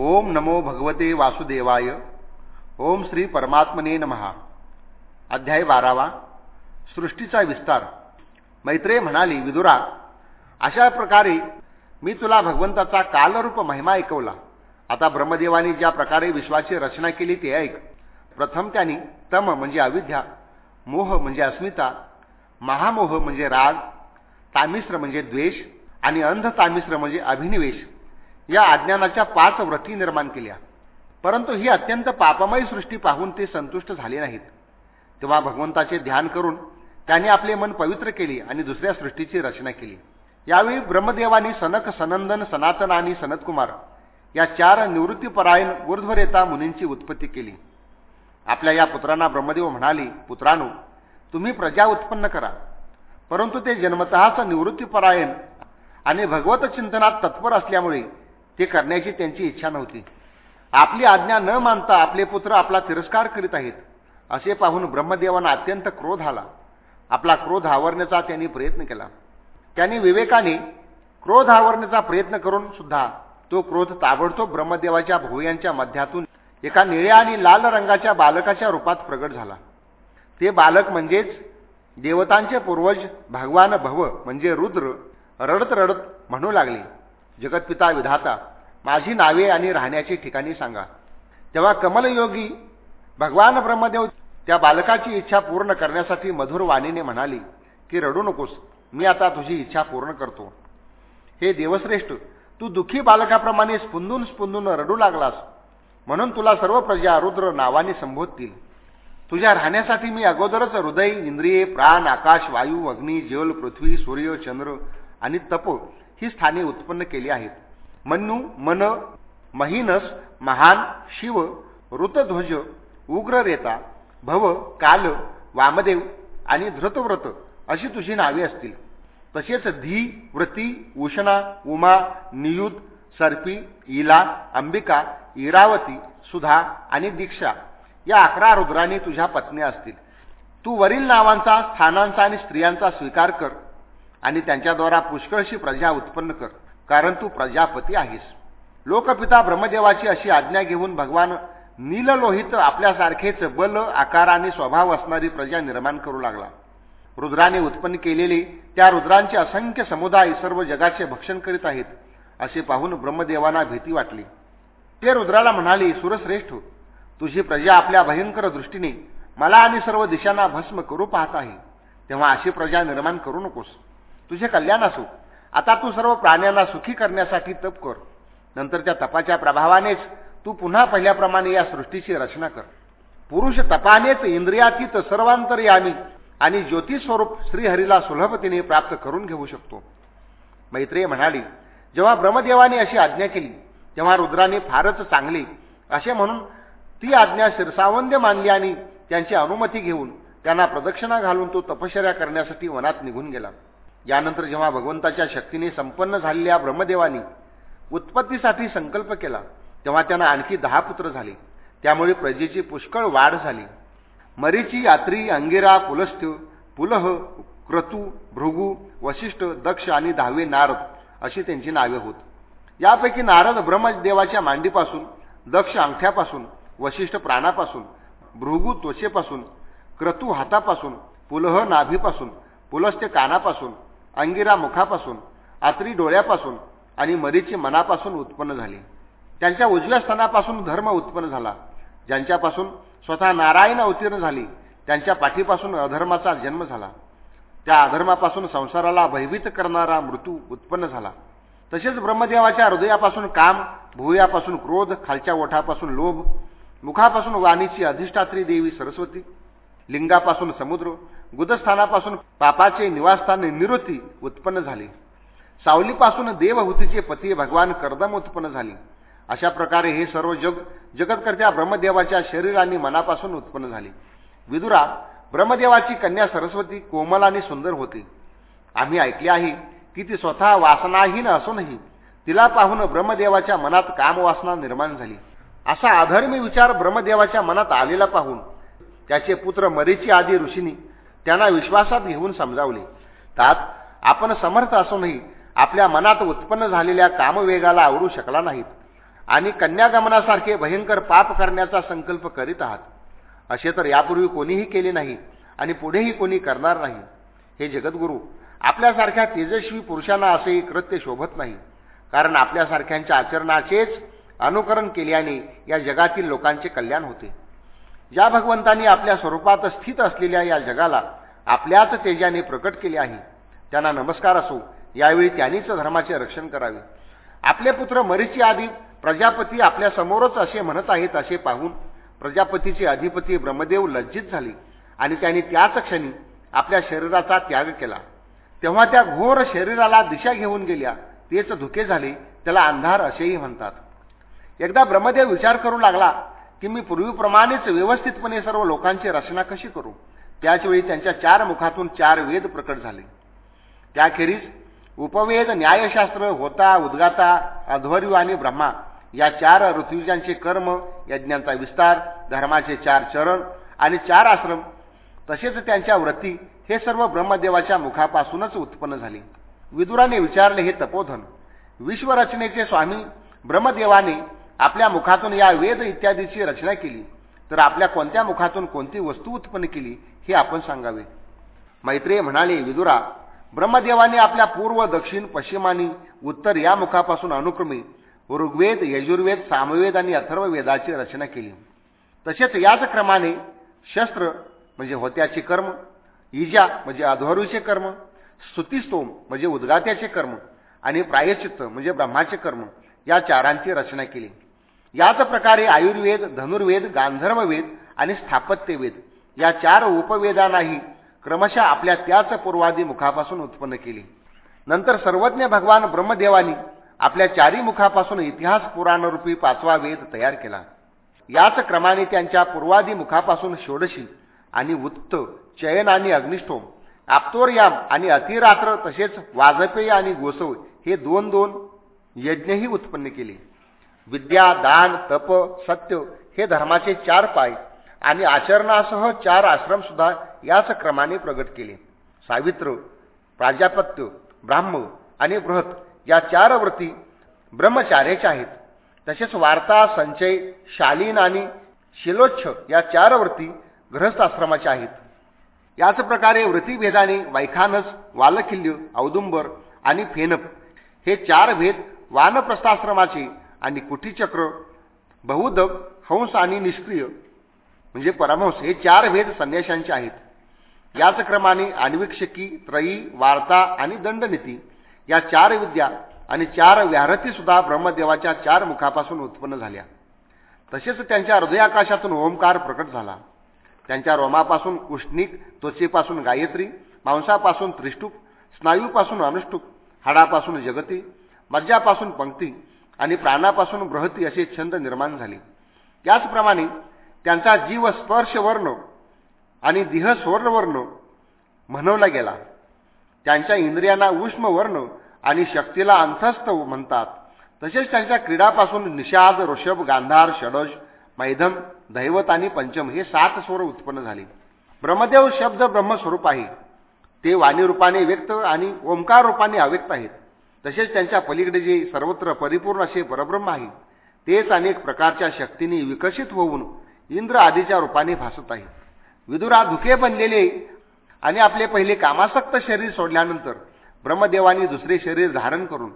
ओम नमो भगवते वासुदेवाय। ओम श्री परमात्मने नमहा अध्याय बारावा। सृष्टीचा विस्तार। मैत्रेय म्हणाली विदुरा अशा प्रकारे मी तुला भगवंताचा कालरूप महिमा ऐकवला. आता ब्रह्मदेवानी ज्या प्रकारे विश्वाची रचना केली ते ऐक. प्रथम त्यांनी तम म्हणजे अविद्या मोह म्हणजे अस्मिता महामोह म्हणजे राग तामिश्र म्हणजे द्वेष आणि अंध तामिश्र म्हणजे अभिनिवेश. या अज्ञानाच्या पाच व्रती निर्माण केल्या. परंतु ही अत्यंत पापमयी सृष्टी पाहून ते संतुष्ट झाले नाहीत. तेव्हा भगवंताचे ध्यान करून त्याने आपले मन पवित्र केले आणि दुसऱ्या सृष्टीची रचना केली. यावेळी ब्रह्मदेवानी सनक सनंदन सनातन आणि सनतकुमार या चार निवृत्तीपरायण ऊर्ध्वरेता मुनींची उत्पत्ती केली. आपल्या या पुत्रांना ब्रह्मदेव म्हणाले पुत्रानो तुम्ही प्रजा उत्पन्न करा. परंतु ते जन्मतःच निवृत्तीपरायण आणि भगवत चिंतनात तत्पर असल्यामुळे ते करण्याची त्यांची इच्छा नव्हती. आपली आज्ञा न मानता आपले पुत्र आपला तिरस्कार करीत आहेत असे पाहून ब्रह्मदेवांना अत्यंत क्रोध आला. आपला क्रोध आवरण्याचा त्यांनी प्रयत्न केला. त्यांनी विवेकाने क्रोध आवरण्याचा प्रयत्न करून सुद्धा तो क्रोध ताबडतोब ब्रह्मदेवाच्या भुवयांच्या मध्यातून एका निळ्या आणि लाल रंगाच्या बालकाच्या रूपात प्रगट झाला. ते बालक म्हणजेच देवतांचे पूर्वज भगवान भव म्हणजे रुद्र रडत रडत म्हणू लागले. जगतपिता विधाता माझी नावे आणि राहण्याची ठिकाणी सांगा. तेव्हा कमलयोगी भगवान ब्रह्मदेव त्या बालकाची इच्छा पूर्ण करण्यासाठी मधुर वाणीने म्हणाली की रडू नकोस मी आता तुझी इच्छा पूर्ण करतो. हे देवश्रेष्ठ तू दुःखी बालकाप्रमाणे स्पुंदून स्पुंदून रडू लागलास. म्हणून तुला सर्व प्रजा रुद्र नावाने संबोधतील. तुझ्या राहण्यासाठी मी अगोदरच हृदय इंद्रिये प्राण आकाश वायू अग्नी जल पृथ्वी सूर्य चंद्र आणि तप ही स्थाने उत्पन्न केली आहेत. मन्नू मन महिनस महान शिव ऋतध्वज उग्ररेता भव काल वामदेव आणि धृतव्रत अशी तुझी नावे असतील. तसेच धी व्रती उष्णा उमा नियुद सर्पी इला अंबिका इरावती सुधा आणि दीक्षा या अकरा रुद्राने तुझ्या पत्नी असतील. तू वरील नावांचा स्थानांचा आणि स्त्रियांचा स्वीकार कर. आणि त्यांच्याद्वारा पुष्कळशी प्रजा उत्पन्न कर कारण तू प्रजापती आहेस. लोकपिता ब्रह्मदेवाची अशी आज्ञा घेऊन भगवान नीललोहित आपल्यासारखेच बल आकार आणि स्वभाव असणारी प्रजा निर्माण करू लागला. रुद्राने उत्पन्न केलेली त्या रुद्रांचे असंख्य समुदाय सर्व जगाचे भक्षण करीत आहेत असे पाहून ब्रह्मदेवांना भीती वाटली. ते रुद्राला म्हणाले सुरश्रेष्ठ तुझी प्रजा आपल्या भयंकर दृष्टीने मला आणि सर्व दिशांना भस्म करू पाहत आहे. तेव्हा अशी प्रजा निर्माण करू नकोस. तुझे कल्याण असो. आता तू सर्व प्राण्यांना सुखी करण्यासाठी तप कर. नंतर त्या तपाच्या प्रभावानेच तू पुन्हा पहिल्याप्रमाणे या सृष्टीची रचना कर. पुरुष तपानेच इंद्रियातीत सर्वांतरयामी आणि ज्योतिस्वरूप श्रीहरीला सुलभतेने प्राप्त करून घेऊ शकतो. मैत्रेय म्हणाली जेव्हा ब्रह्मदेवाने अशी आज्ञा केली तेव्हा रुद्राने फारच चांगली असे म्हणून ती आज्ञा शिरसावंद्य मानली आणि त्यांची अनुमती घेऊन त्यांना प्रदक्षिणा घालून तो तपश्चर्या करण्यासाठी वनात निघून गेला. यानंतर जेव्हा भगवंताच्या शक्तीने संपन्न झालेल्या ब्रह्मदेवानी उत्पत्तीसाठी संकल्प केला तेव्हा त्यांना आणखी दहा पुत्र झाले. त्यामुळे प्रजेची पुष्कळ वाढ झाली. मरीची यात्री अंगिरा पुलस्थ्य पुलह क्रतू भृगू वशिष्ठ दक्ष आणि दहावे नारद अशी त्यांची नावे होत. यापैकी नारद ब्रह्मदेवाच्या मांडीपासून दक्ष अंगठ्यापासून वशिष्ठ प्राणापासून भृगू त्वचेपासून क्रतू हातापासून पुलह नाभीपासून पुलस्त्य कानापासून अंगिरा मुखापासून आत्री डोळ्यापासून आणि मरीची मनापासून उत्पन्न झाली. त्यांच्या उजव्या स्थानापासून धर्म उत्पन्न झाला. ज्यांच्यापासून स्वतः नारायण अवतीर्ण झाली त्यांच्या पाठीपासून अधर्माचा जन्म झाला. त्या अधर्मापासून संसाराला भयभीत करणारा मृत्यू उत्पन्न झाला. तसेच ब्रह्मदेवाच्या हृदयापासून काम भुवयापासून क्रोध खालच्या ओठापासून लोभ मुखापासून वाणीची अधिष्ठात्री देवी सरस्वती लिंगापासून समुद्र गुदस्थानापासून पापाचे निवासस्थान निवृत्ती उत्पन्न झाले. सावलीपासून देवहूतीचे पती भगवान कर्दम उत्पन्न झाले. अशा प्रकारे हे सर्व जग जगतकर्त्या ब्रह्मदेवाच्या शरीर आणि मनापासून उत्पन्न झाले. विदुरा ब्रह्मदेवाची कन्या सरस्वती कोमल आणि सुंदर होती. आम्ही ऐकले आहे की ती स्वतः वासनाहीन असूनही तिला पाहून ब्रह्मदेवाच्या मनात कामवासना निर्माण झाली. असा अधर्मी विचार ब्रह्मदेवाच्या मनात आलेला पाहून त्याचे पुत्र मरीची आदी ऋषींनी त्यांना विश्वासात घेऊन समजावले. त्यात आपण समर्थ असूनही आपल्या मनात उत्पन्न झालेल्या कामवेगाला आवडू शकला नाहीत. आणि कन्यागमनासारखे भयंकर पाप करण्याचा संकल्प करीत आहात. असे तर यापूर्वी कोणीही केले नाही आणि पुढेही कोणी करणार नाही. हे जगद्गुरू आपल्यासारख्या तेजस्वी पुरुषांना असेही कृत्य शोभत नाही. कारण आपल्यासारख्यांच्या आचरणाचेच अनुकरण केल्याने या जगातील लोकांचे कल्याण होते. ज्या भगवंतांनी आपल्या स्वरूपात स्थित असलेल्या या जगाला आपल्याच तेजाने प्रकट केले आहे त्यांना नमस्कार असो. यावेळी त्यांनीच धर्माचे रक्षण करावे. आपले पुत्र मरीची आधी प्रजापती आपल्यासमोरच असे म्हणत आहेत असे पाहून प्रजापतीचे अधिपती ब्रह्मदेव लज्जित झाले आणि त्यांनी त्याच क्षणी आपल्या शरीराचा त्याग केला. तेव्हा त्या घोर शरीराला दिशा घेऊन गेल्या. तेच धुके झाले. त्याला अंधार असेही म्हणतात. एकदा ब्रह्मदेव विचार करू लागला की मी पूर्वीप्रमाणेच व्यवस्थितपणे सर्व लोकांची रचना कशी करू? त्याचवेळी त्यांच्या चार मुखातून चार वेद प्रकट झाले. त्याखेरीज उपवेद न्यायशास्त्र होता उद्गाता अध्वर्यू आणि ब्रह्मा या चार ऋतुजांचे कर्म यज्ञांचा विस्तार धर्माचे चार चरण आणि चार आश्रम तसेच त्यांच्या व्रती हे सर्व ब्रह्मदेवाच्या मुखापासूनच उत्पन्न झाले. विदुराने विचारले हे तपोधन विश्वरचनेचे स्वामी ब्रह्मदेवाने आपल्या मुखातून या वेद इत्यादीची रचना केली तर आपल्या कोणत्या मुखातून कोणती वस्तू उत्पन्न केली हे आपण सांगावे. मैत्रेय म्हणाले विदुरा ब्रह्मदेवाने आपल्या पूर्व दक्षिण पश्चिमानी उत्तर या मुखापासून अनुक्रमे ऋग्वेद यजुर्वेद सामवेद आणि अथर्ववेदाची रचना केली. तसेच याच क्रमाने शस्त्र म्हणजे होत्याचे कर्म इजा म्हणजे अध्वरूचे कर्म स्तुतिस्तोम म्हणजे उद्गात्याचे कर्म आणि प्रायश्चित्त म्हणजे ब्रह्माचे कर्म या चारांची रचना केली. याच प्रकारे आयुर्वेद धनुर्वेद गांधर्ववेद आणि स्थापत्यवेद या चार उपवेदांनाही क्रमशः आपल्या त्याच पूर्वादी मुखापासून उत्पन्न केली. नंतर सर्वज्ञ भगवान ब्रह्मदेवानी आपल्या चारी मुखापासून इतिहास पुराणरूपी पाचवा वेद तयार केला. याच क्रमाने त्यांच्या पूर्वादी मुखापासून षोडशी आणि उत्त चयन आणि अग्निष्ठोम आप्तोरयाम आणि अतिरात्र तसेच वाजपेयी आणि गोसव हे दोन दोन यज्ञही उत्पन्न केले. विद्या दान तप सत्य हे धर्माचे चार पाय आणि आचरणासह चार आश्रम सुद्धा याच क्रमाने प्रगट केले. सावित्र प्राजापत्य ब्राह्म आणि बृहत या चार व्रती ब्रह्मचार्याच्या आहेत. तसेच वार्ता संचय शालीन आणि शिलोच्छ या चार व्रती गृहस्थाश्रमाच्या आहेत. याच प्रकारे व्रतीभेदाने वैखानस वालखिल्य औदुंबर आणि फेनप हे चार भेद वानप्रस्थाश्रमाचे आणि कुटीचक्र बहुदक हंस आणि निष्क्रिय म्हणजे परमहंस हे चार भेद संन्याशांचे आहेत. याच क्रमाने आण्विक्षकी त्रयी वार्ता आणि दंडनीती या चार विद्या आणि चार व्याहरती सुद्धा ब्रह्मदेवाच्या चार मुखापासून उत्पन्न झाल्या. तसेच त्यांच्या हृदयाकाशातून ओंकार प्रकट झाला. त्यांच्या रोमापासून उष्णिक त्वचेपासून गायत्री मांसापासून त्रिष्टुप स्नायूपासून अनुष्टुप हाडापासून जगती मज्जापासून पंक्ती आणि प्राणापासून बृहती असे छंद निर्माण झाले. त्याचप्रमाणे त्यांचा जीव स्पर्श वर्ण आणि देह स्वर्णवर्ण म्हणवला गेला. त्यांच्या इंद्रियांना उष्म वर्ण आणि शक्तीला अंथस्थ म्हणतात. तसेच त्यांच्या क्रीडापासून निषाद ऋषभ गांधार षडज मैधम दैवत आणि पंचम हे सात स्वर उत्पन्न झाले. ब्रह्मदेव शब्द ब्रह्मस्वरूप आहे. ते वाणी रूपाने व्यक्त आणि ओंकार रूपाने अव्यक्त आहेत. तसेच त्यांच्या पलीकडे जे सर्वत्र परिपूर्ण असे परब्रह्म आहे तेच अनेक प्रकारच्या शक्तींनी विकसित होऊन इंद्र आदीच्या रूपाने भासत आहे. विदुरा धुके बनलेले आणि आपले पहिले कामासक्त शरीर सोडल्यानंतर ब्रह्मदेवानी दुसरे शरीर धारण करून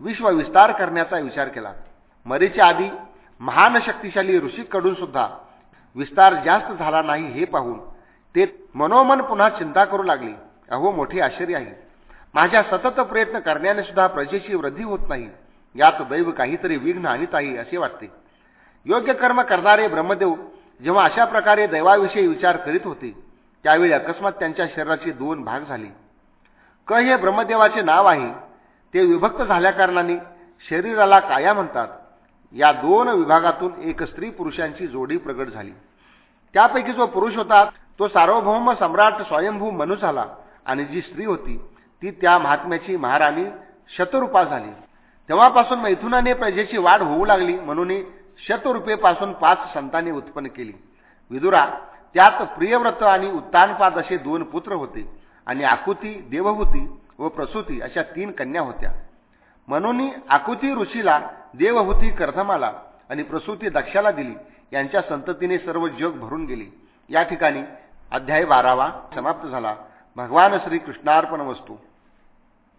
विश्व विस्तार करण्याचा विचार केला. मरीच्या आधी महान शक्तिशाली ऋषीकडून सुद्धा विस्तार जास्त झाला नाही हे पाहून ते मनोमन पुन्हा चिंता करू लागले. अहो मोठे आश्चर्य आहे. माझ्या सतत प्रयत्न करण्याने सुद्धा प्रजेची वृद्धी होत नाही. यात दैव काहीतरी विघ्न आणीत आहे असे वाटते. योग्य कर्म करणारे ब्रह्मदेव जेव्हा अशा प्रकारे दैवाविषयी विचार करीत होते त्यावेळी अकस्मात त्यांच्या शरीराचे दोन भाग झाले. क हे ब्रह्मदेवाचे नाव आहे ते विभक्त झाल्याकारणाने शरीराला काया म्हणतात. या दोन विभागातून एक स्त्री पुरुषांची जोडी प्रगट झाली. त्यापैकी जो पुरुष होता तो सार्वभौम सम्राट स्वयंभू मनू झाला आणि जी स्त्री होती ती त्या महात्म्याची महाराणी शतरूपा झाली. तेव्हापासून मैथुनाने प्रजेची वाढ होऊ लागली म्हणून शतरूपेपासून पाच संतांनी उत्पन्न केली. विदुरा त्यात प्रियव्रत आणि उत्तानपाद असे दोन पुत्र होते आणि आकुती देवहूती व प्रसूती अशा तीन कन्या होत्या. म्हणून आकुती ऋषीला देवहूती कर्धमाला आणि प्रसूती दक्षाला दिली. यांच्या संततीने सर्व जग भरून गेले. या ठिकाणी अध्याय बारावा समाप्त झाला. भगवान श्रीकृष्णार्पण वस्तू.